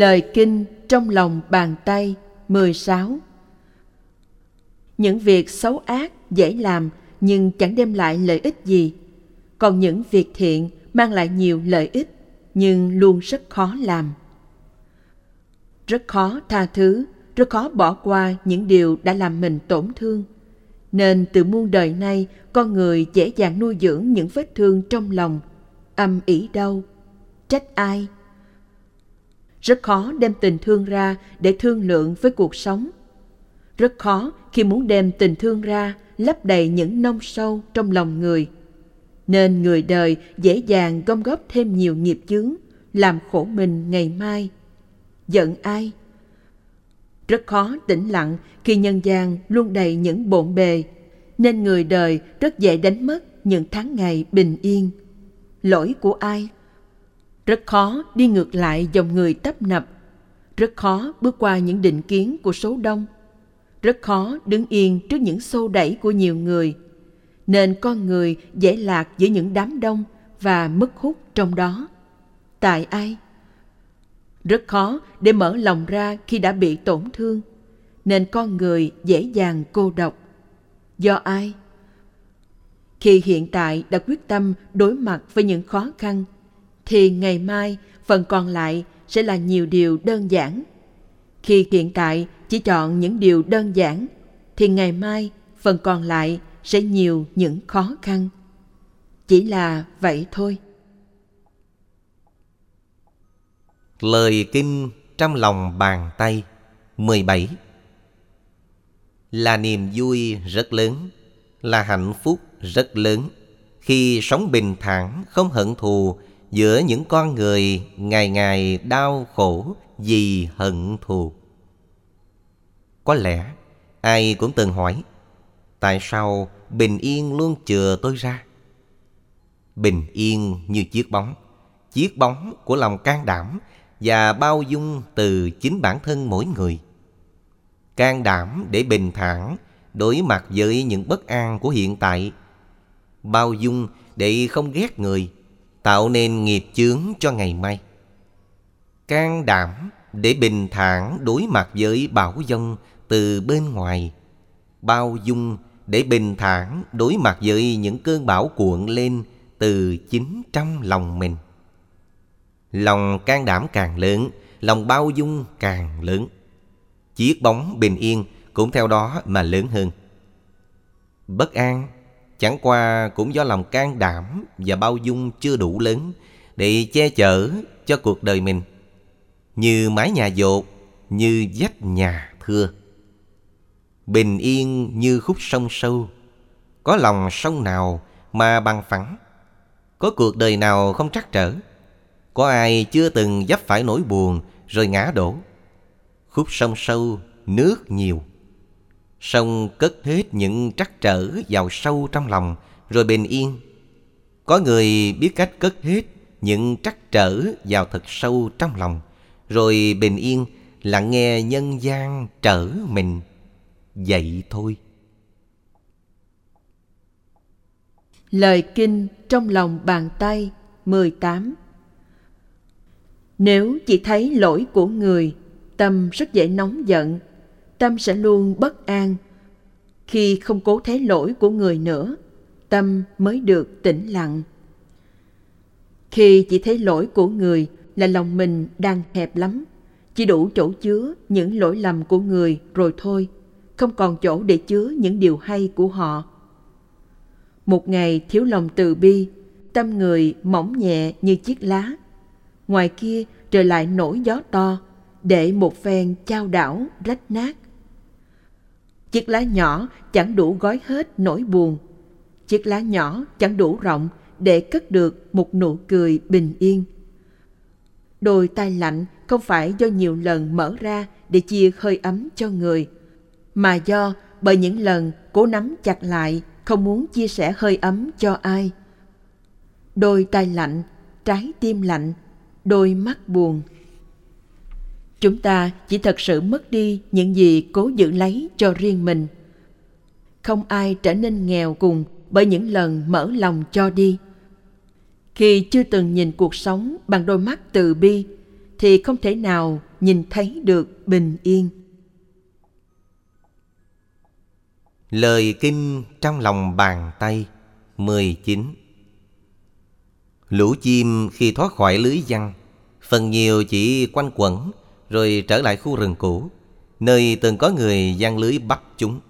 Lời kinh trong lòng bàn tay 16 Những việc xấu ác dễ làm nhưng chẳng đem lại lợi ích gì. Còn những việc thiện mang lại nhiều lợi ích nhưng luôn rất khó làm. Rất khó tha thứ, rất khó bỏ qua những điều đã làm mình tổn thương. Nên từ muôn đời nay, con người dễ dàng nuôi dưỡng những vết thương trong lòng, âm ỉ đau, trách ai, rất khó đem tình thương ra để thương lượng với cuộc sống. Rất khó khi muốn đem tình thương ra lấp đầy những nông sâu trong lòng người. Nên người đời dễ dàng gom góp thêm nhiều nghiệp chướng, làm khổ mình ngày mai. Giận ai? Rất khó tĩnh lặng khi nhân gian luôn đầy những bộn bề, nên người đời rất dễ đánh mất những tháng ngày bình yên. Lỗi của ai? Rất khó đi ngược lại dòng người tấp nập. Rất khó bước qua những định kiến của số đông. Rất khó đứng yên trước những xô đẩy của nhiều người. Nên con người dễ lạc giữa những đám đông và mất hút trong đó. Tại ai? Rất khó để mở lòng ra khi đã bị tổn thương. Nên con người dễ dàng cô độc. Do ai? Khi hiện tại đã quyết tâm đối mặt với những khó khăn thì ngày mai phần còn lại sẽ là nhiều điều đơn giản. Khi hiện tại chỉ chọn những điều đơn giản, thì ngày mai phần còn lại sẽ nhiều những khó khăn. Chỉ là vậy thôi. Lời kinh trong lòng bàn tay 17 Là niềm vui rất lớn, Là hạnh phúc rất lớn Khi sống bình thản, không hận thù giữa những con người ngày ngày đau khổ vì hận thù. Có lẽ ai cũng từng hỏi tại sao bình yên luôn chừa tôi ra. Bình yên như chiếc bóng, chiếc bóng của lòng can đảm và bao dung từ chính bản thân mỗi người. Can đảm để bình thản đối mặt với những bất an của hiện tại. Bao dung để không ghét người tạo nên nghiệp chướng cho ngày mai. Can đảm để bình thản đối mặt với bão dông từ bên ngoài. Bao dung để bình thản đối mặt với những cơn bão cuộn lên từ chính trong lòng mình. Lòng can đảm càng lớn, lòng bao dung càng lớn. Chiếc bóng bình yên cũng theo đó mà lớn hơn. Bất an Chẳng qua cũng do lòng can đảm và bao dung chưa đủ lớn để che chở cho cuộc đời mình. Như mái nhà dột, như vách nhà thưa. Bình yên như khúc sông sâu, có lòng sông nào mà bằng phẳng. Có cuộc đời nào không trắc trở. Có ai chưa từng dấp phải nỗi buồn rồi ngã đổ. Khúc sông sâu, nước nhiều xong cất hết những trắc trở vào sâu trong lòng rồi bình yên. Có người biết cách cất hết những trắc trở vào thật sâu trong lòng rồi bình yên lặng nghe nhân gian trở mình. Vậy thôi. Lời kinh trong lòng bàn tay 18 Nếu chỉ thấy lỗi của người, tâm rất dễ nóng giận tâm sẽ luôn bất an. Khi không cố thấy lỗi của người nữa, tâm mới được tĩnh lặng. Khi chỉ thấy lỗi của người là lòng mình đang hẹp lắm, chỉ đủ chỗ chứa những lỗi lầm của người rồi thôi, không còn chỗ để chứa những điều hay của họ. Một ngày thiếu lòng từ bi, tâm người mỏng nhẹ như chiếc lá. Ngoài kia, trời lại nổi gió to, để một phen trao đảo rách nát. Chiếc lá nhỏ chẳng đủ gói hết nỗi buồn. Chiếc lá nhỏ chẳng đủ rộng để cất được một nụ cười bình yên. Đôi tay lạnh không phải do nhiều lần mở ra để chia hơi ấm cho người, mà do bởi những lần cố nắm chặt lại không muốn chia sẻ hơi ấm cho ai. Đôi tay lạnh, trái tim lạnh, đôi mắt buồn chúng ta chỉ thật sự mất đi những gì cố giữ lấy cho riêng mình. Không ai trở nên nghèo cùng bởi những lần mở lòng cho đi. Khi chưa từng nhìn cuộc sống bằng đôi mắt từ bi, thì không thể nào nhìn thấy được bình yên. Lời kinh trong lòng bàn tay 19 Lũ chim khi thoát khỏi lưới văn Phần nhiều chỉ quanh quẩn rồi trở lại khu rừng cũ, Nơi từng có người gian lưới bắt chúng.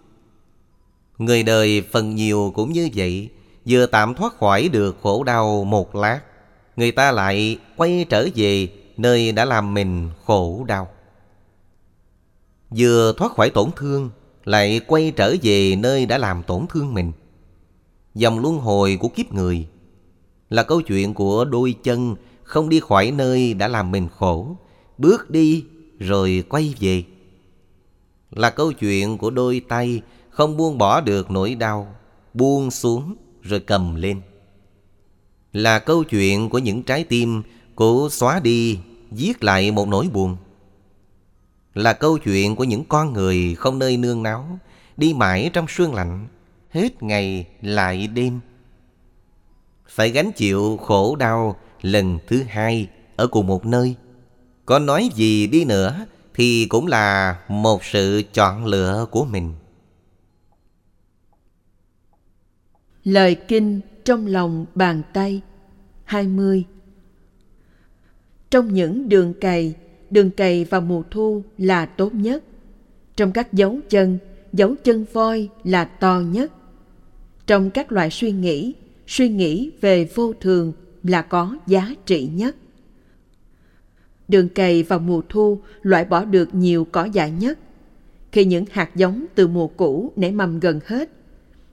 Người đời phần nhiều cũng như vậy, Vừa tạm thoát khỏi được khổ đau một lát, Người ta lại quay trở về Nơi đã làm mình khổ đau. Vừa thoát khỏi tổn thương, Lại quay trở về nơi đã làm tổn thương mình. Dòng luân hồi của kiếp người Là câu chuyện của đôi chân Không đi khỏi nơi đã làm mình khổ Bước đi rồi quay về. Là câu chuyện của đôi tay Không buông bỏ được nỗi đau, Buông xuống rồi cầm lên. Là câu chuyện của những trái tim Cố xóa đi, Viết lại một nỗi buồn. Là câu chuyện của những con người Không nơi nương náu, Đi mãi trong sương lạnh, Hết ngày lại đêm. Phải gánh chịu khổ đau Lần thứ hai Ở cùng một nơi. Có nói gì đi nữa Thì cũng là một sự chọn lựa của mình Lời kinh trong lòng bàn tay 20 Trong những đường cày, đường cày vào mùa thu là tốt nhất. Trong các dấu chân, dấu chân voi là to nhất. Trong các loại suy nghĩ, suy nghĩ về vô thường là có giá trị nhất. Đường cày vào mùa thu loại bỏ được nhiều cỏ dại nhất. Khi những hạt giống từ mùa cũ nảy mầm gần hết,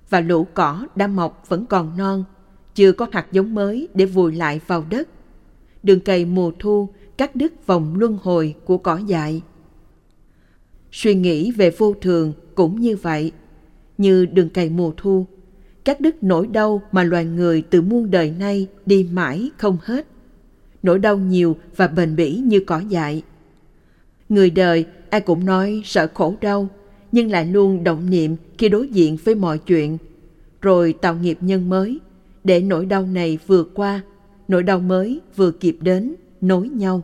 và lũ cỏ đã mọc vẫn còn non, chưa có hạt giống mới để vùi lại vào đất. Đường cày mùa thu cắt đứt vòng luân hồi của cỏ dại. Suy nghĩ về vô thường cũng như vậy, như đường cày mùa thu, cắt đứt nỗi đau mà loài người từ muôn đời nay đi mãi không hết. Nỗi đau nhiều và bền bỉ như cỏ dại. Người đời ai cũng nói sợ khổ đau, nhưng lại luôn động niệm khi đối diện với mọi chuyện, rồi tạo nghiệp nhân mới, để nỗi đau này vừa qua, nỗi đau mới vừa kịp đến, nối nhau.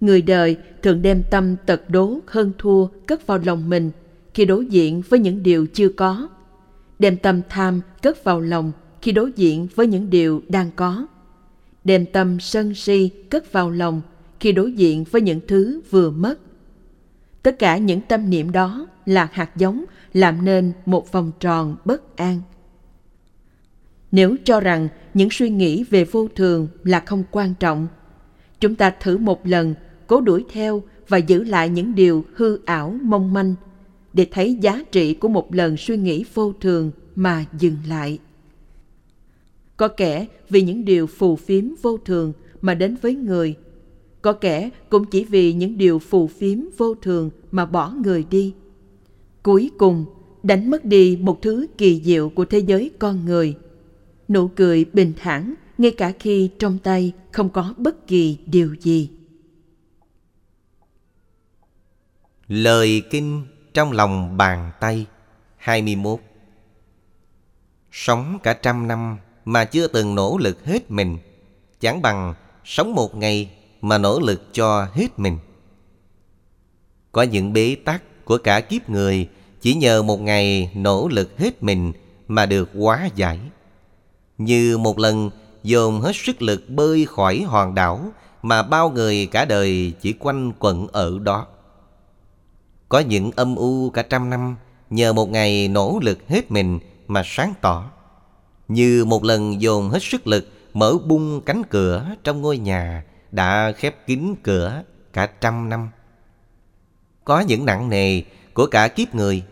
Người đời thường đem tâm tật đố hơn thua cất vào lòng mình khi đối diện với những điều chưa có, đem tâm tham cất vào lòng khi đối diện với những điều đang có, đem tâm sân si cất vào lòng khi đối diện với những thứ vừa mất. Tất cả những tâm niệm đó là hạt giống, làm nên một vòng tròn bất an. Nếu cho rằng những suy nghĩ về vô thường là không quan trọng, chúng ta thử một lần cố đuổi theo và giữ lại những điều hư ảo mong manh để thấy giá trị của một lần suy nghĩ vô thường mà dừng lại có kẻ vì những điều phù phiếm vô thường mà đến với người có kẻ cũng chỉ vì những điều phù phiếm vô thường mà bỏ người đi. Cuối cùng, đánh mất đi một thứ kỳ diệu của thế giới con người. Nụ cười bình thản ngay cả khi trong tay không có bất kỳ điều gì. Lời kinh trong lòng bàn tay 21 Sống cả trăm năm mà chưa từng nỗ lực hết mình Chẳng bằng sống một ngày mà nỗ lực cho hết mình. Có những bế tắc của cả kiếp người chỉ nhờ một ngày nỗ lực hết mình mà được hóa giải. Như một lần dồn hết sức lực bơi khỏi hòn đảo mà bao người cả đời chỉ quanh quẩn ở đó. Có những âm u cả trăm năm nhờ một ngày nỗ lực hết mình mà sáng tỏ. Như một lần dồn hết sức lực mở bung cánh cửa trong ngôi nhà đã khép kín cửa cả trăm năm. Có những nặng nề của cả kiếp người,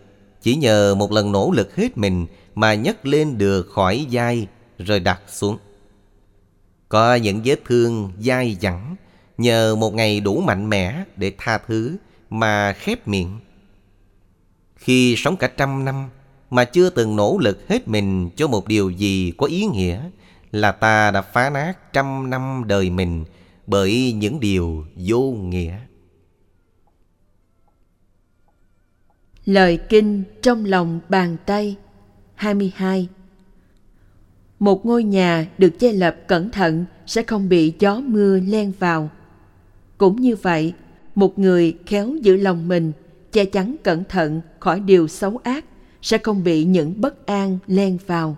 chỉ nhờ một lần nỗ lực hết mình mà nhấc lên được khỏi vai rồi đặt xuống. Có những vết thương dai dẳng, nhờ một ngày đủ mạnh mẽ để tha thứ mà khép miệng. Khi sống cả trăm năm mà chưa từng nỗ lực hết mình cho một điều gì có ý nghĩa là ta đã phá nát trăm năm đời mình bởi những điều vô nghĩa. Lời kinh trong lòng bàn tay 22 Một ngôi nhà được che lập cẩn thận sẽ không bị gió mưa len vào. cũng như vậy, một người khéo giữ lòng mình, che chắn cẩn thận khỏi điều xấu ác sẽ không bị những bất an len vào.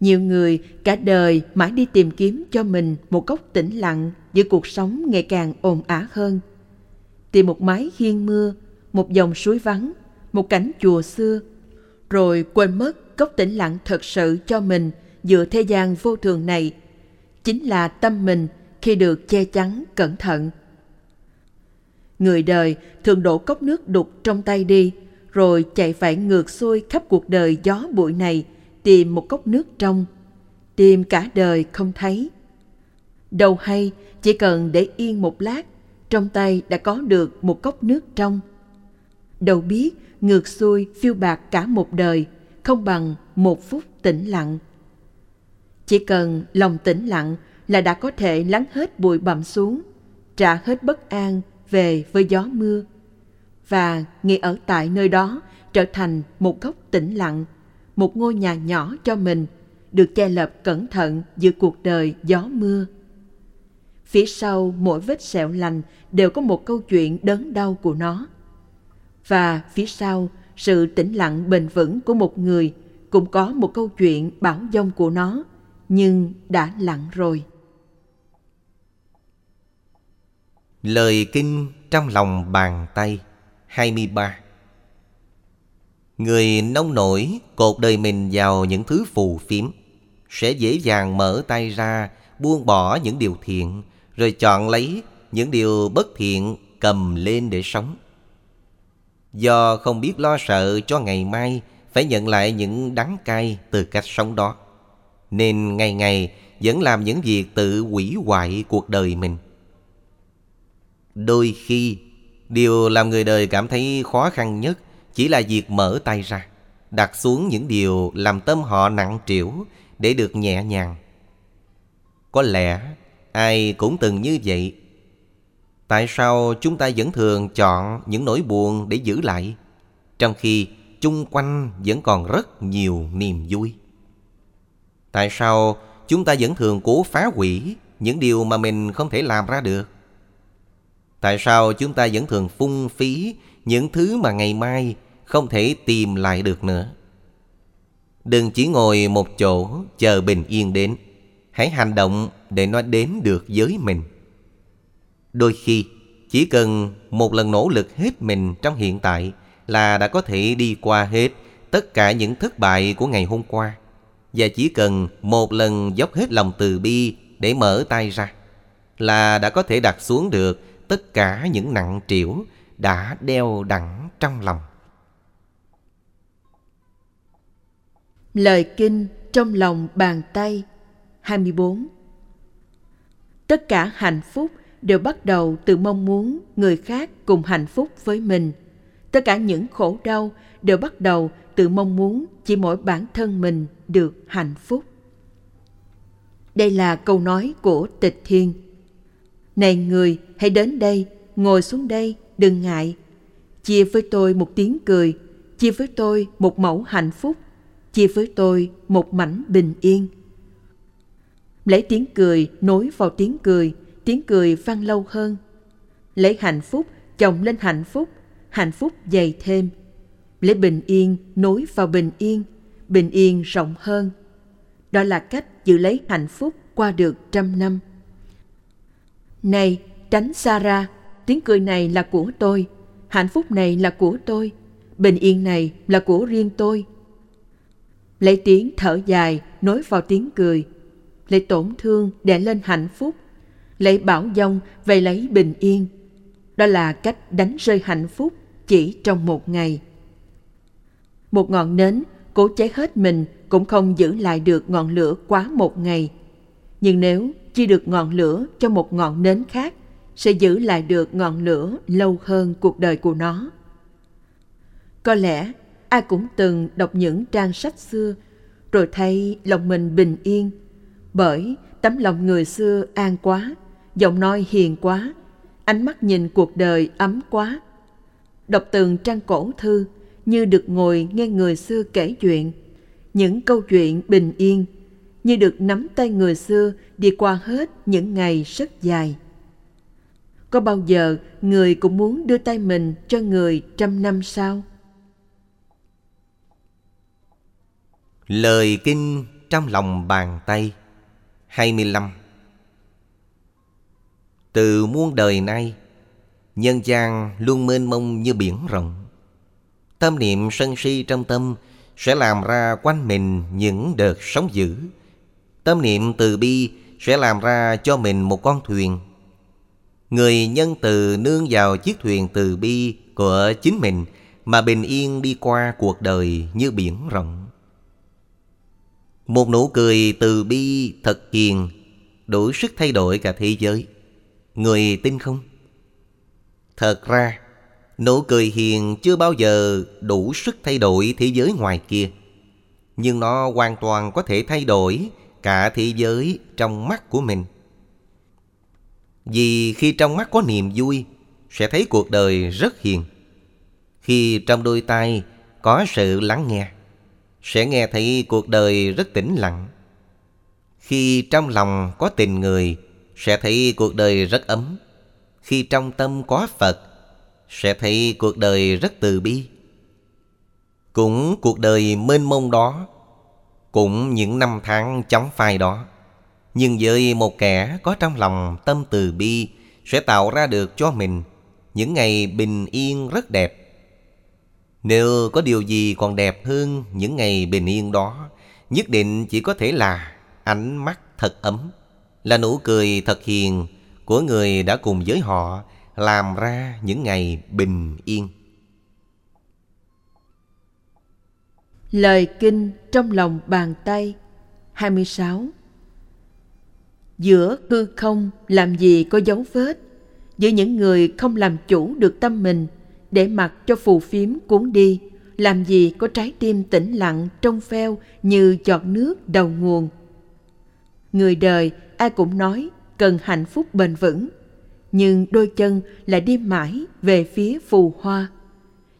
Nhiều người cả đời mãi đi tìm kiếm cho mình một góc tĩnh lặng giữa cuộc sống ngày càng ồn ả hơn. Tìm một mái hiên mưa, một dòng suối vắng, một cảnh chùa xưa, rồi quên mất góc tĩnh lặng thật sự cho mình giữa thế gian vô thường này, chính là tâm mình khi được che chắn cẩn thận. Người đời thường đổ cốc nước đục trong tay đi rồi chạy phải ngược xuôi khắp cuộc đời gió bụi này, tìm một cốc nước trong. Tìm cả đời không thấy. Đâu hay, chỉ cần để yên một lát, trong tay đã có được một cốc nước trong. Đâu biết, ngược xuôi phiêu bạc cả một đời, không bằng một phút tĩnh lặng. Chỉ cần lòng tĩnh lặng là đã có thể lắng hết bụi bặm xuống, trả hết bất an về với gió mưa và nghỉ ở tại nơi đó trở thành một góc tĩnh lặng, một ngôi nhà nhỏ cho mình, được che lấp cẩn thận giữa cuộc đời gió mưa. Phía sau mỗi vết sẹo lành đều có một câu chuyện đớn đau của nó. Và phía sau, sự tĩnh lặng bền vững của một người cũng có một câu chuyện bảo dông của nó, nhưng đã lặng rồi. Lời kinh trong lòng bàn tay. 23 Người nông nổi cột đời mình vào những thứ phù phiếm, Sẽ dễ dàng mở tay ra, buông bỏ những điều thiện, Rồi chọn lấy những điều bất thiện cầm lên để sống. Do không biết lo sợ cho ngày mai, Phải nhận lại những đắng cay từ cách sống đó, Nên ngày ngày vẫn làm những việc tự hủy hoại cuộc đời mình. Đôi khi Điều làm người đời cảm thấy khó khăn nhất Chỉ là việc mở tay ra, Đặt xuống những điều làm tâm họ nặng trĩu Để được nhẹ nhàng. Có lẽ ai cũng từng như vậy. Tại sao chúng ta vẫn thường chọn những nỗi buồn để giữ lại, Trong khi chung quanh vẫn còn rất nhiều niềm vui? Tại sao chúng ta vẫn thường cố phá hủy những điều mà mình không thể làm ra được? Tại sao chúng ta vẫn thường phung phí những thứ mà ngày mai không thể tìm lại được nữa? Đừng chỉ ngồi một chỗ chờ bình yên đến. Hãy hành động để nó đến được với mình. Đôi khi, chỉ cần một lần nỗ lực hết mình trong hiện tại là đã có thể đi qua hết tất cả những thất bại của ngày hôm qua. Và chỉ cần một lần dốc hết lòng từ bi để mở tay ra là đã có thể đặt xuống được tất cả những nặng trĩu đã đeo đẳng trong lòng. Lời kinh trong lòng bàn tay 24 Tất cả hạnh phúc đều bắt đầu từ mong muốn người khác cùng hạnh phúc với mình. Tất cả những khổ đau đều bắt đầu từ mong muốn chỉ mỗi bản thân mình được hạnh phúc. Đây là câu nói của Tịch Thiên. Này người, hãy đến đây, ngồi xuống đây, đừng ngại. Chia với tôi một tiếng cười, chia với tôi một mẫu hạnh phúc, chia với tôi một mảnh bình yên. Lấy tiếng cười nối vào tiếng cười, tiếng cười vang lâu hơn. Lấy hạnh phúc chồng lên hạnh phúc, hạnh phúc dày thêm. Lấy bình yên nối vào bình yên, bình yên rộng hơn. Đó là cách giữ lấy hạnh phúc qua được trăm năm. Này, tránh xa ra, tiếng cười này là của tôi, hạnh phúc này là của tôi, bình yên này là của riêng tôi. Lấy tiếng thở dài nối vào tiếng cười, lấy tổn thương để lên hạnh phúc, lấy bảo dông về lấy bình yên. Đó là cách đánh rơi hạnh phúc chỉ trong một ngày. Một ngọn nến cố cháy hết mình cũng không giữ lại được ngọn lửa quá một ngày. Nhưng nếu chia được ngọn lửa cho một ngọn nến khác sẽ giữ lại được ngọn lửa lâu hơn cuộc đời của nó. Có lẽ ai cũng từng đọc những trang sách xưa, rồi thấy lòng mình bình yên, bởi tấm lòng người xưa an quá, giọng nói hiền quá, ánh mắt nhìn cuộc đời ấm quá. Đọc từng trang cổ thư như được ngồi nghe người xưa kể chuyện, những câu chuyện bình yên như được nắm tay người xưa đi qua hết những ngày rất dài có bao giờ người cũng muốn đưa tay mình cho người trăm năm sau Lời kinh trong lòng bàn tay 25 Từ muôn đời nay, Nhân gian luôn mênh mông như biển rộng. Tâm niệm sân si trong tâm Sẽ làm ra quanh mình những đợt sóng dữ. Tâm niệm từ bi sẽ làm ra cho mình một con thuyền. Người nhân từ nương vào chiếc thuyền từ bi của chính mình, Mà bình yên đi qua cuộc đời như biển rộng. Một nụ cười từ bi thật kiền, Đủ sức thay đổi cả thế giới. Người tin không? Thật ra, Nụ cười hiền chưa bao giờ đủ sức thay đổi thế giới ngoài kia. Nhưng nó hoàn toàn có thể thay đổi cả thế giới trong mắt của mình. Vì khi trong mắt có niềm vui Sẽ thấy cuộc đời rất hiền. Khi trong đôi tay có sự lắng nghe Sẽ nghe thấy cuộc đời rất tĩnh lặng. Khi trong lòng có tình người Sẽ thấy cuộc đời rất ấm. Khi trong tâm có Phật sẽ thấy cuộc đời rất từ bi. Cũng cuộc đời mênh mông đó, cũng những năm tháng chóng phai đó, nhưng với một kẻ có trong lòng tâm từ bi sẽ tạo ra được cho mình những ngày bình yên rất đẹp. Nếu có điều gì còn đẹp hơn những ngày bình yên đó, nhất định chỉ có thể là ánh mắt thật ấm, là nụ cười thật hiền của người đã cùng với họ làm ra những ngày bình yên. Lời kinh trong lòng bàn tay 26 Giữa hư không làm gì có dấu vết Giữa những người không làm chủ được tâm mình Để mặc cho phù phiếm cuốn đi Làm gì có trái tim tĩnh lặng trong veo Như giọt nước đầu nguồn Người đời ai cũng nói cần hạnh phúc bền vững nhưng đôi chân lại đi mãi về phía phù hoa.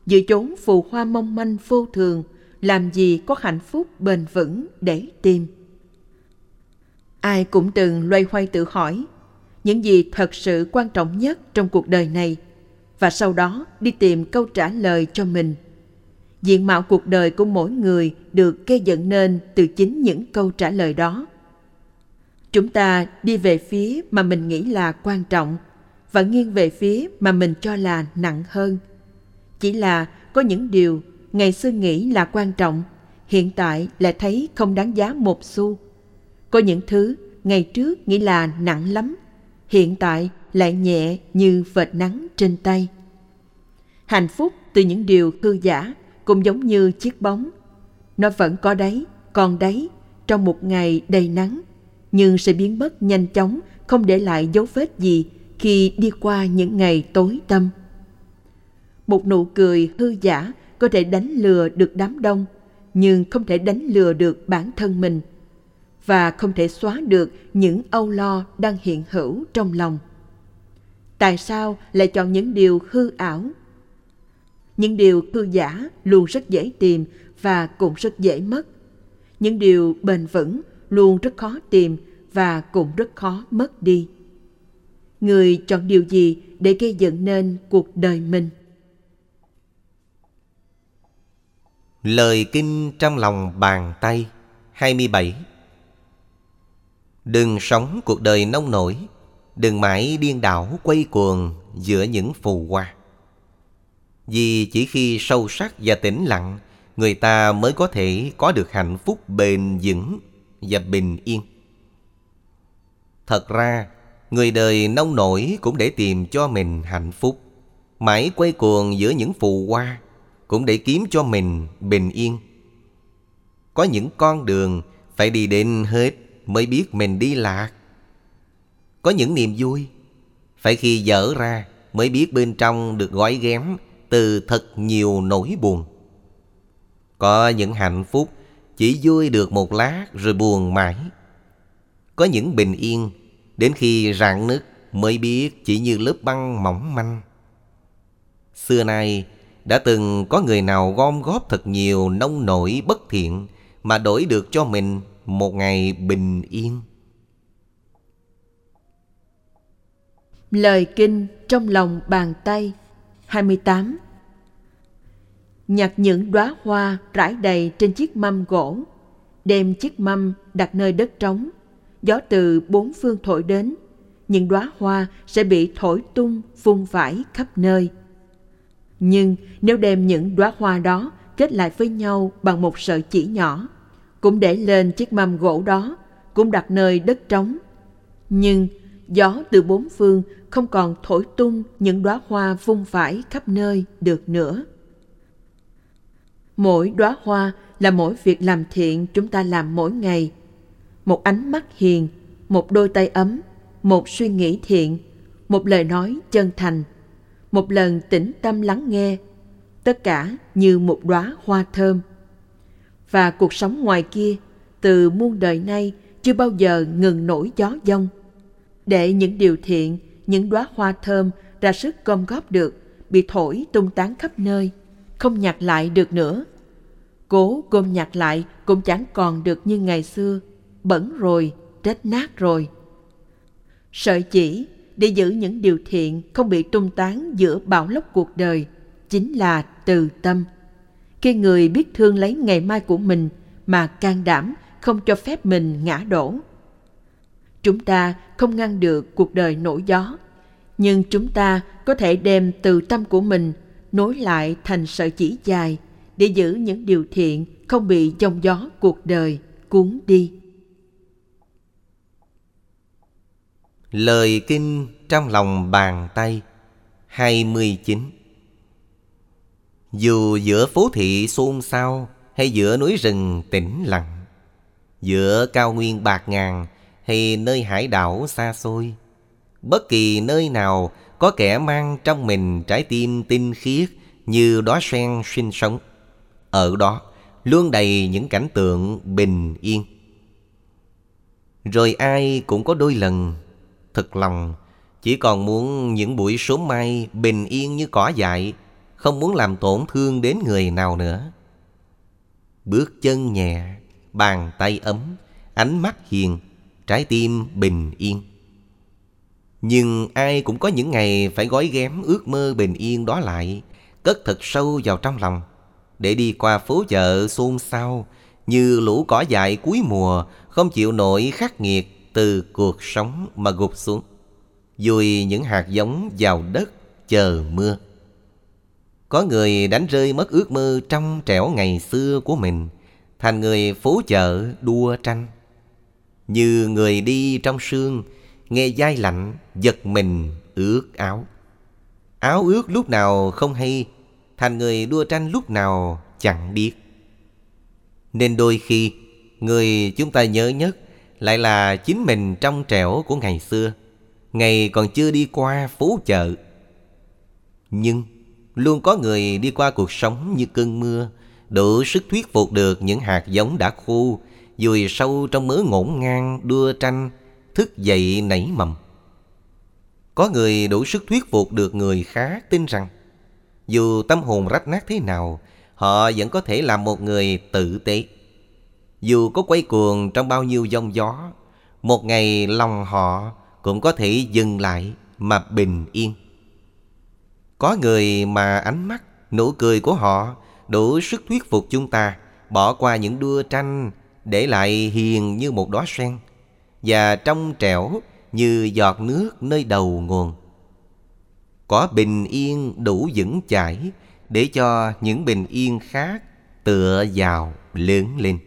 Giữa chốn phù hoa mong manh vô thường, làm gì có hạnh phúc bền vững để tìm. Ai cũng từng loay hoay tự hỏi những gì thật sự quan trọng nhất trong cuộc đời này và sau đó đi tìm câu trả lời cho mình. Diện mạo cuộc đời của mỗi người được gây dựng nên từ chính những câu trả lời đó. Chúng ta đi về phía mà mình nghĩ là quan trọng và nghiêng về phía mà mình cho là nặng hơn. Chỉ là có những điều ngày xưa nghĩ là quan trọng, hiện tại lại thấy không đáng giá một xu. Có những thứ ngày trước nghĩ là nặng lắm, hiện tại lại nhẹ như vệt nắng trên tay. Hạnh phúc từ những điều hư giả cũng giống như chiếc bóng. Nó vẫn có đấy, còn đấy trong một ngày đầy nắng, nhưng sẽ biến mất nhanh chóng, không để lại dấu vết gì khi đi qua những ngày tối tăm. Một nụ cười hư giả có thể đánh lừa được đám đông, nhưng không thể đánh lừa được bản thân mình và không thể xóa được những âu lo đang hiện hữu trong lòng. Tại sao lại chọn những điều hư ảo? Những điều hư giả luôn rất dễ tìm và cũng rất dễ mất. Những điều bền vững luôn rất khó tìm và cũng rất khó mất đi người chọn điều gì để gây dựng nên cuộc đời mình Lời kinh trong lòng bàn tay 27 Đừng sống cuộc đời nông nổi, Đừng mãi điên đảo quay cuồng giữa những phù hoa. Vì chỉ khi sâu sắc và tĩnh lặng, Người ta mới có thể có được hạnh phúc bền vững và bình yên. Thật ra, Người đời nông nổi cũng để tìm cho mình hạnh phúc, Mãi quay cuồng giữa những phù hoa Cũng để kiếm cho mình bình yên. Có những con đường phải đi đến hết. Mới biết mình đi lạc. Có những niềm vui Phải khi dở ra Mới biết bên trong được gói ghém Từ thật nhiều nỗi buồn. Có những hạnh phúc Chỉ vui được một lát rồi buồn mãi. Có những bình yên Đến khi rạn nứt mới biết chỉ như lớp băng mỏng manh. Xưa nay, đã từng có người nào gom góp thật nhiều nông nổi bất thiện mà đổi được cho mình một ngày bình yên. Lời kinh trong lòng bàn tay. 28 Nhặt những đóa hoa rải đầy trên chiếc mâm gỗ, Đem chiếc mâm đặt nơi đất trống. Gió từ bốn phương thổi đến, Những đóa hoa sẽ bị thổi tung vung vãi khắp nơi. Nhưng nếu đem những đóa hoa đó kết lại với nhau bằng một sợi chỉ nhỏ cũng để lên chiếc mâm gỗ đó Cũng đặt nơi đất trống Nhưng gió từ bốn phương không còn thổi tung những đóa hoa vung vãi khắp nơi được nữa. Mỗi đóa hoa là mỗi việc làm thiện chúng ta làm mỗi ngày. Một ánh mắt hiền, một đôi tay ấm, một suy nghĩ thiện, một lời nói chân thành, một lần tĩnh tâm lắng nghe, tất cả như một đóa hoa thơm. Và cuộc sống ngoài kia, từ muôn đời nay chưa bao giờ ngừng nổi gió giông để những điều thiện, những đóa hoa thơm ra sức gom góp được, bị thổi tung tán khắp nơi, không nhặt lại được nữa. Cố gom nhặt lại cũng chẳng còn được như ngày xưa, bẩn rồi, rách nát rồi. Sợi chỉ để giữ những điều thiện không bị tung tán giữa bão lốc cuộc đời chính là từ tâm. Khi người biết thương lấy ngày mai của mình mà can đảm không cho phép mình ngã đổ Chúng ta không ngăn được cuộc đời nổi gió, nhưng chúng ta có thể đem từ tâm của mình nối lại thành sợi chỉ dài để giữ những điều thiện không bị dòng gió cuộc đời cuốn đi. Lời kinh trong lòng bàn tay 29 dù giữa phố thị xôn xao hay giữa núi rừng tĩnh lặng Giữa cao nguyên bạc ngàn hay nơi hải đảo xa xôi. Bất kỳ nơi nào có kẻ mang trong mình trái tim tinh khiết như đóa sen sinh sống. Ở đó luôn đầy những cảnh tượng bình yên. Rồi ai cũng có đôi lần thật lòng chỉ còn muốn những buổi sớm mai bình yên như cỏ dại, không muốn làm tổn thương đến người nào nữa. Bước chân nhẹ, bàn tay ấm, ánh mắt hiền, trái tim bình yên. Nhưng ai cũng có những ngày phải gói ghém ước mơ bình yên đó lại, cất thật sâu vào trong lòng, để đi qua phố chợ xôn xao như lũ cỏ dại cuối mùa không chịu nổi khắc nghiệt từ cuộc sống mà gục xuống. Dùi những hạt giống vào đất chờ mưa. Có người đánh rơi mất ước mơ trong trẻo ngày xưa của mình, thành người phố chợ đua tranh như người đi trong sương, nghe dai lạnh, giật mình, ướt áo. Áo ướt lúc nào không hay, thành người đua tranh lúc nào chẳng biết. Nên đôi khi, người chúng ta nhớ nhất lại là chính mình trong trẻo của ngày xưa, ngày còn chưa đi qua phố chợ. Nhưng luôn có người đi qua cuộc sống như cơn mưa, đủ sức thuyết phục được những hạt giống đã khô vùi sâu trong mớ ngổn ngang đưa tranh Thức dậy nảy mầm. Có người đủ sức thuyết phục được người khác tin rằng Dù tâm hồn rách nát thế nào Họ vẫn có thể làm một người tử tế. Dù có quay cuồng trong bao nhiêu giông gió Một ngày lòng họ cũng có thể dừng lại mà bình yên. Có người mà ánh mắt, nụ cười của họ đủ sức thuyết phục chúng ta Bỏ qua những đua tranh để lại hiền như một đóa sen và trong trẻo như giọt nước nơi đầu nguồn. Có bình yên đủ vững chãi để cho những bình yên khác tựa vào lớn lên.